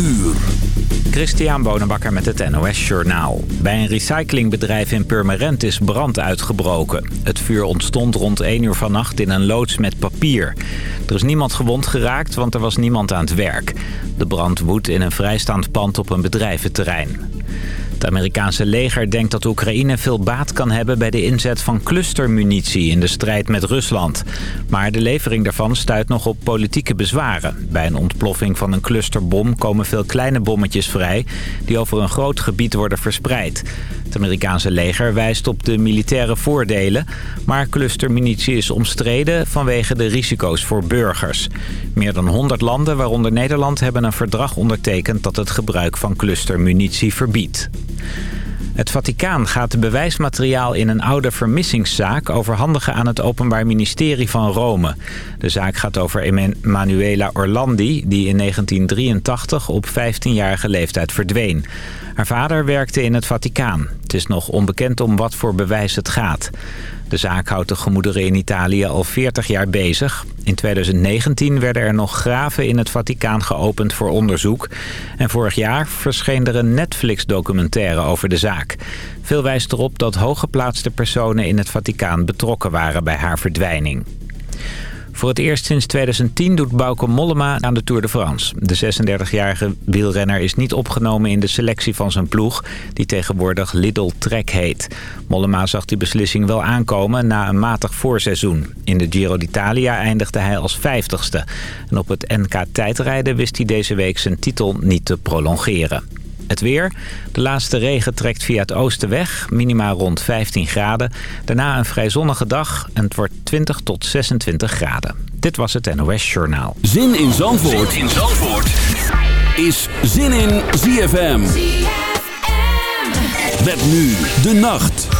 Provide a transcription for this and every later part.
uur. Christian Bonenbakker met het NOS Journaal. Bij een recyclingbedrijf in Purmerend is brand uitgebroken. Het vuur ontstond rond 1 uur vannacht in een loods met papier. Er is niemand gewond geraakt, want er was niemand aan het werk. De brand woedt in een vrijstaand pand op een bedrijventerrein. Het Amerikaanse leger denkt dat Oekraïne veel baat kan hebben bij de inzet van clustermunitie in de strijd met Rusland. Maar de levering daarvan stuit nog op politieke bezwaren. Bij een ontploffing van een clusterbom komen veel kleine bommetjes vrij die over een groot gebied worden verspreid. Het Amerikaanse leger wijst op de militaire voordelen, maar clustermunitie is omstreden vanwege de risico's voor burgers. Meer dan 100 landen, waaronder Nederland, hebben een verdrag ondertekend dat het gebruik van clustermunitie verbiedt. Het Vaticaan gaat bewijsmateriaal in een oude vermissingszaak overhandigen aan het Openbaar Ministerie van Rome. De zaak gaat over Emanuela Orlandi, die in 1983 op 15-jarige leeftijd verdween. Haar vader werkte in het Vaticaan. Het is nog onbekend om wat voor bewijs het gaat. De zaak houdt de gemoederen in Italië al 40 jaar bezig. In 2019 werden er nog graven in het Vaticaan geopend voor onderzoek. En vorig jaar verscheen er een Netflix-documentaire over de zaak. Veel wijst erop dat hooggeplaatste personen in het Vaticaan betrokken waren bij haar verdwijning. Voor het eerst sinds 2010 doet Bauke Mollema aan de Tour de France. De 36-jarige wielrenner is niet opgenomen in de selectie van zijn ploeg... die tegenwoordig Lidl Trek heet. Mollema zag die beslissing wel aankomen na een matig voorseizoen. In de Giro d'Italia eindigde hij als vijftigste. En op het NK tijdrijden wist hij deze week zijn titel niet te prolongeren. Het weer. De laatste regen trekt via het oosten weg. Minima rond 15 graden. Daarna een vrij zonnige dag en het wordt 20 tot 26 graden. Dit was het NOS Journaal. Zin in Zandvoort, zin in Zandvoort. is Zin in ZFM. ZFM. Met nu de nacht.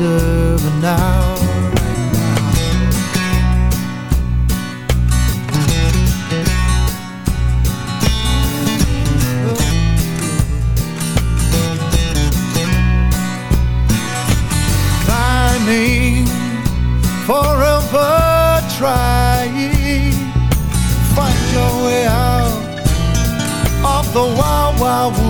deserve now. climbing, forever trying, find your way out of the wild, wild wood.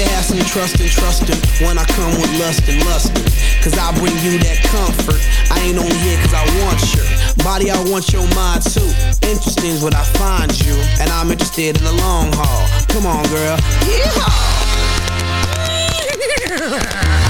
Baby, have some trust and trust him when I come with lust and lustin'. Cause I bring you that comfort. I ain't only here cause I want your body, I want your mind too. Interesting is what I find you, and I'm interested in the long haul. Come on, girl. Yeehaw!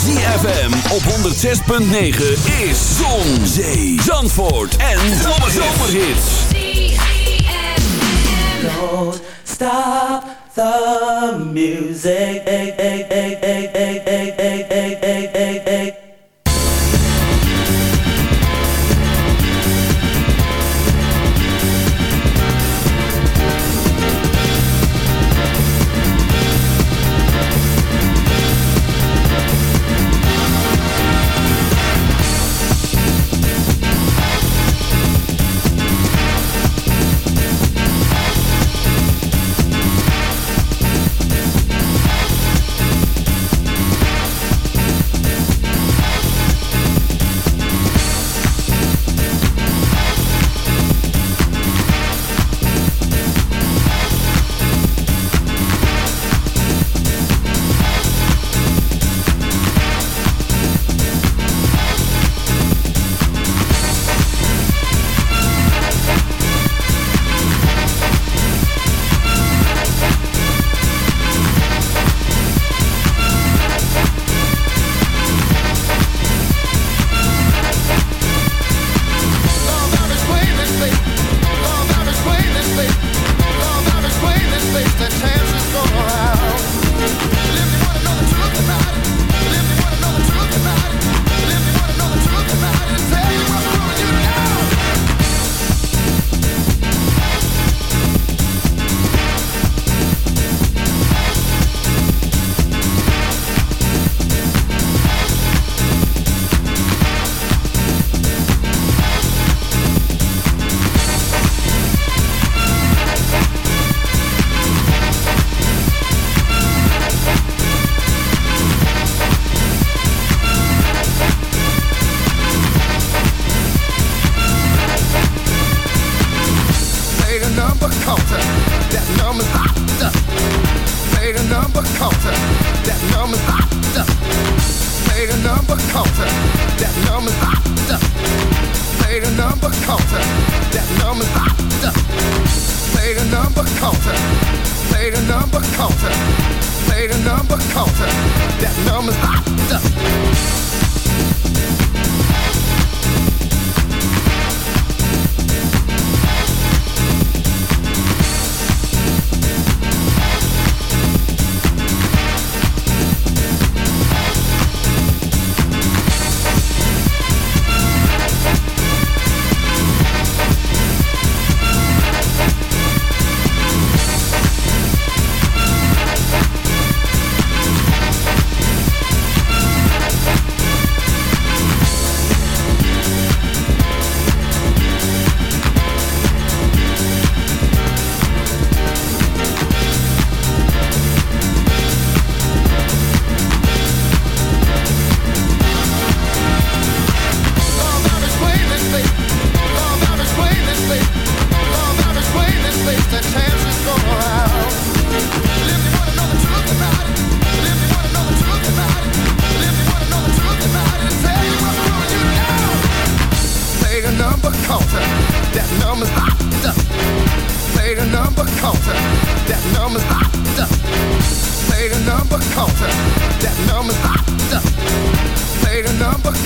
106.9 is Zon, Zee, Zandvoort en Zomerhits. Don't stop the music.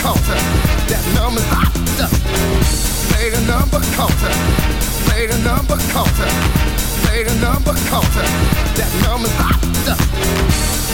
counter. That number's hotter. Play the number counter. Play the number counter. Play the number counter. That number's hotter.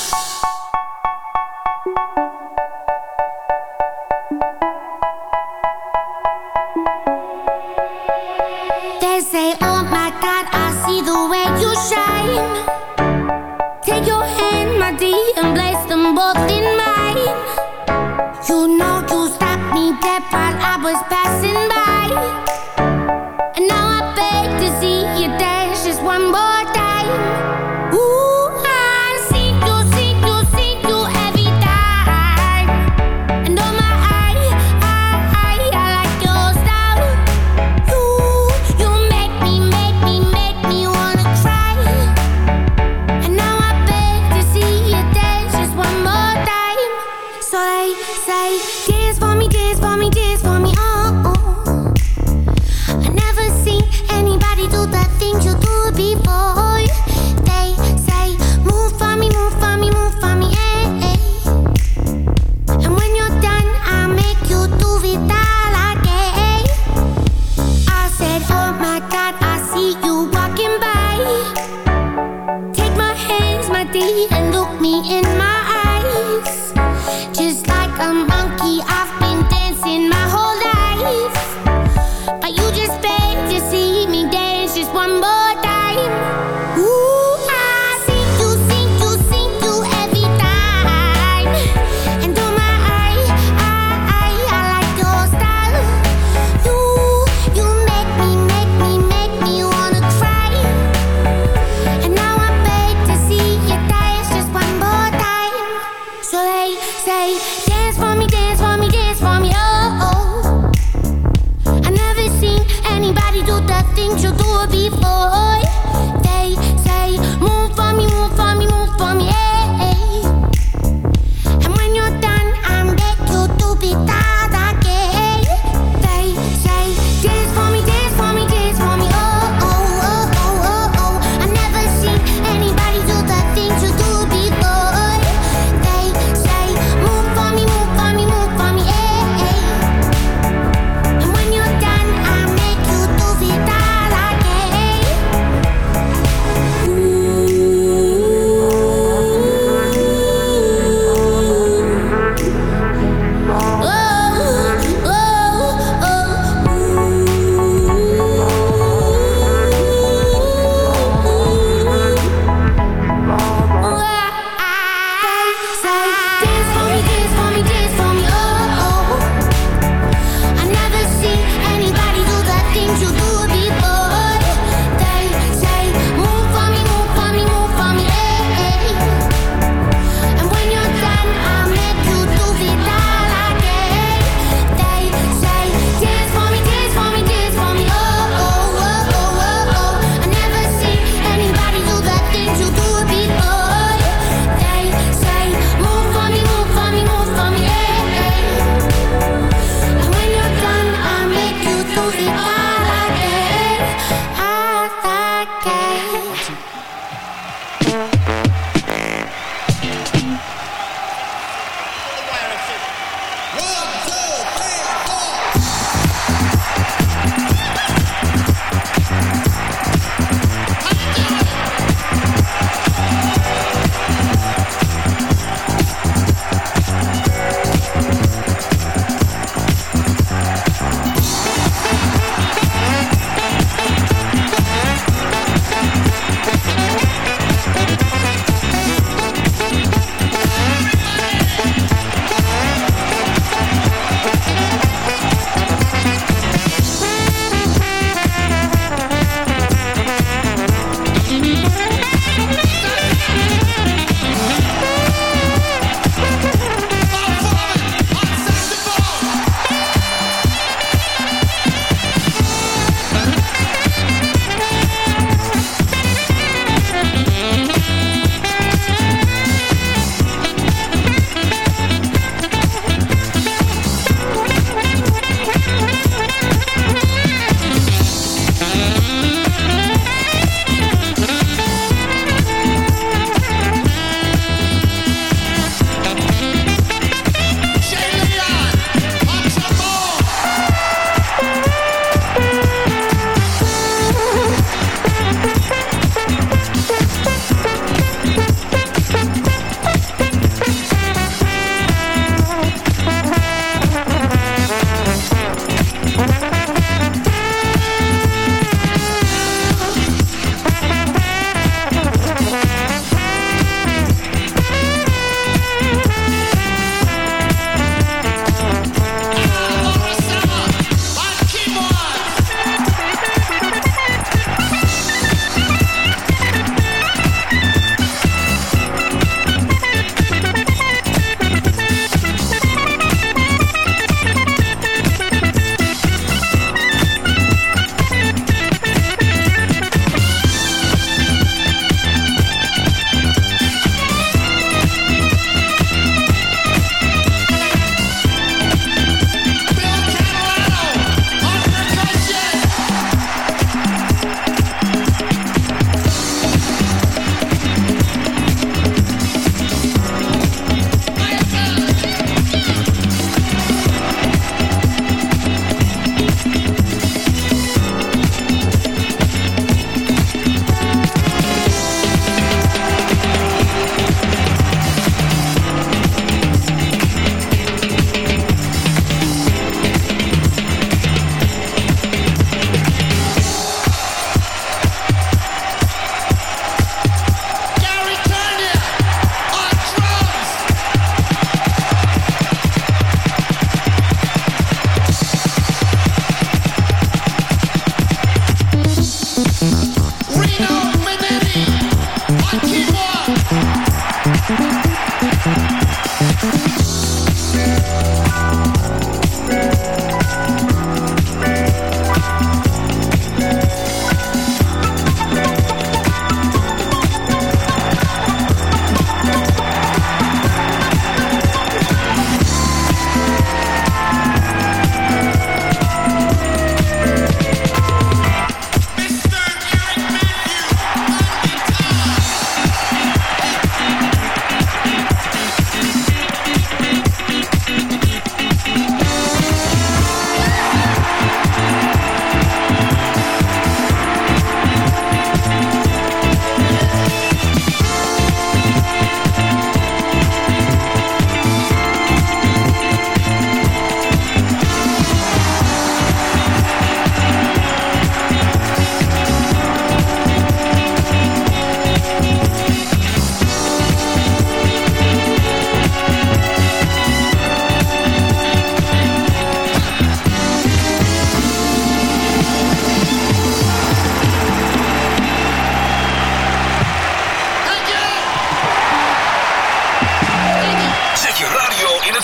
you dance just one more time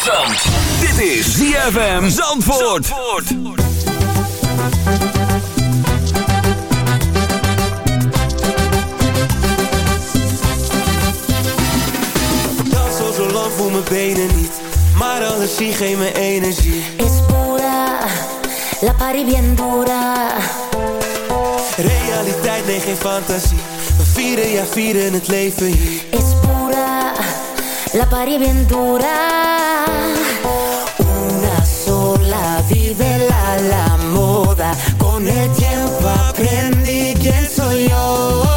Dit is ZFM Zandvoort. Zandvoort. zo lang voel mijn benen niet, maar alles zie geen me energie. Is pura, la pari bien dura. Realiteit, nee geen fantasie, we vieren, ja vieren het leven hier la paré bien dura. Una sola vive la, la moda, con el tiempo aprendí quién soy yo.